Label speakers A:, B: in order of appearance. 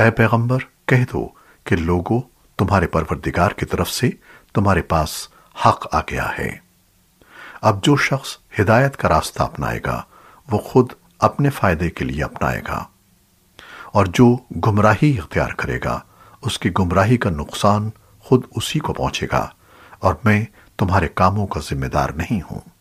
A: اے پیغمبر، کہہ دو کہ لوگو تمہارے پروردگار کی طرف سے تمہارے پاس حق آ گیا ہے۔ اب جو شخص ہدایت کا راستہ اپنائے گا، وہ خود اپنے فائدے کے لیے اپنائے گا۔ اور جو گمراہی اختیار کرے گا، اس کی گمراہی کا نقصان خود اسی کو پہنچے گا۔ اور میں تمہارے کاموں کا ذمہ دار نہیں ہوں۔